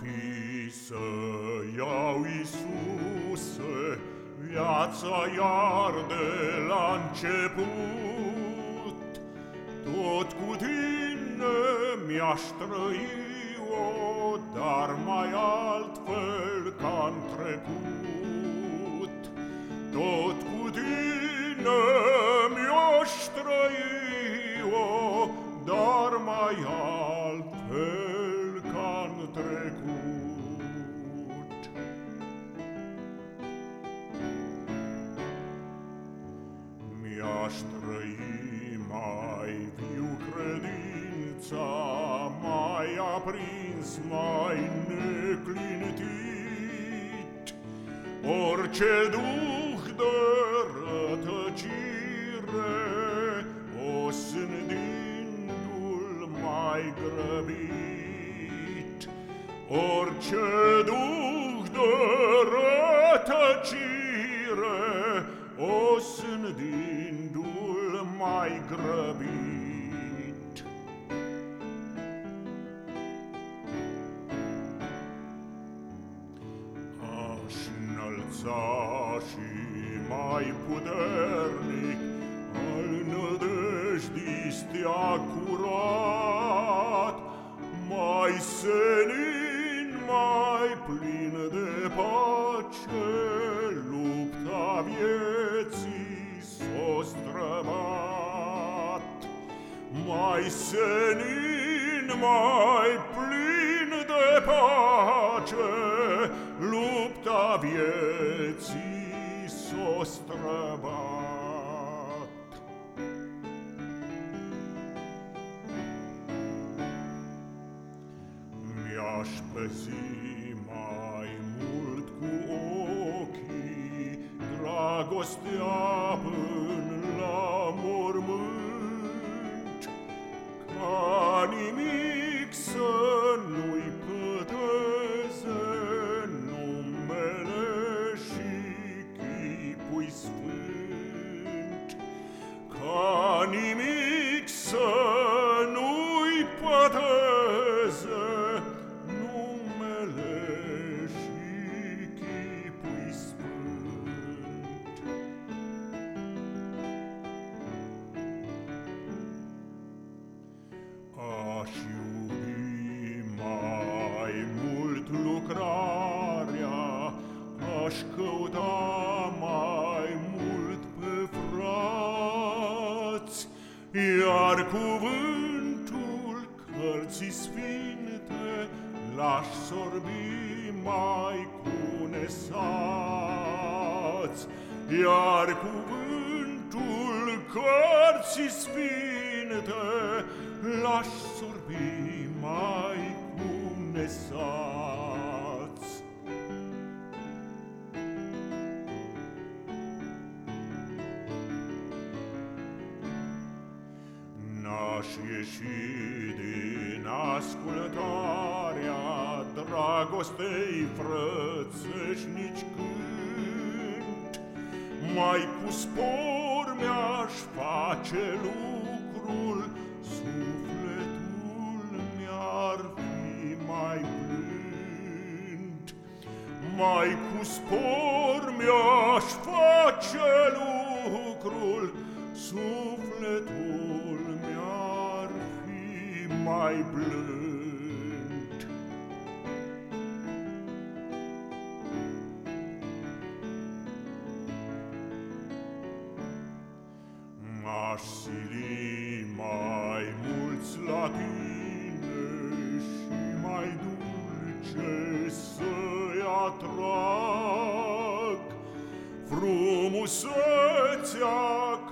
fi să iau, Iisuse, viața iar de la început, tot cu tine mi-aș trăi-o, dar mai altfel ca-n trecut. Tot cu tine mi-aș trăi-o, dar mai altfel Mi-aș trăi mai viu credința, mai aprins, mai neclintit, orice duh de rătăcire o sândindu-l mai grăbit. Orice duh de rătăcire o sândindu-l mai grăbit. Aș înălța și mai puternic al nădejdii stea curat, mai senin, mai plin de pace, mai senin, mai plin de pace, lupta vieții s-o străbat. Mi-aș păzi mai mult cu ochii dragostea până, Iar cuvântul cărții sfinte L-aș sorbi mai cu nesați, Iar cuvântul cărții sfinte L-aș sorbi mai cu nesați. N-aș ieși din ascultarea dragostei frățești nici când, Mai cu spor mi-aș face lucrul, sufletul mi-ar fi mai blând. Mai cu spor mi-aș face lucrul, sufletul mi-ar fi mai blând. M-aș sili mai mulți la tine și mai dulce să-i atrag frumusețea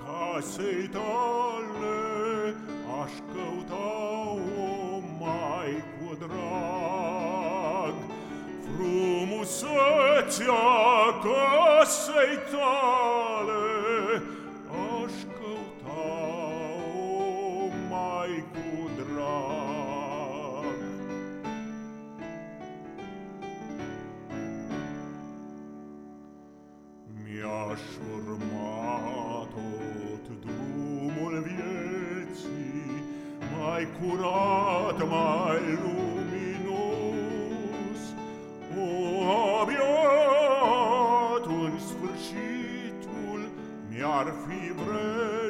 casei tale, aș căuta-o mai cu drag. Frumusețea casei tale, aș căuta-o mai cu drag. Mi-aș mai curat, mai luminos, o aviat în sfârșitul mi-ar fi vreo.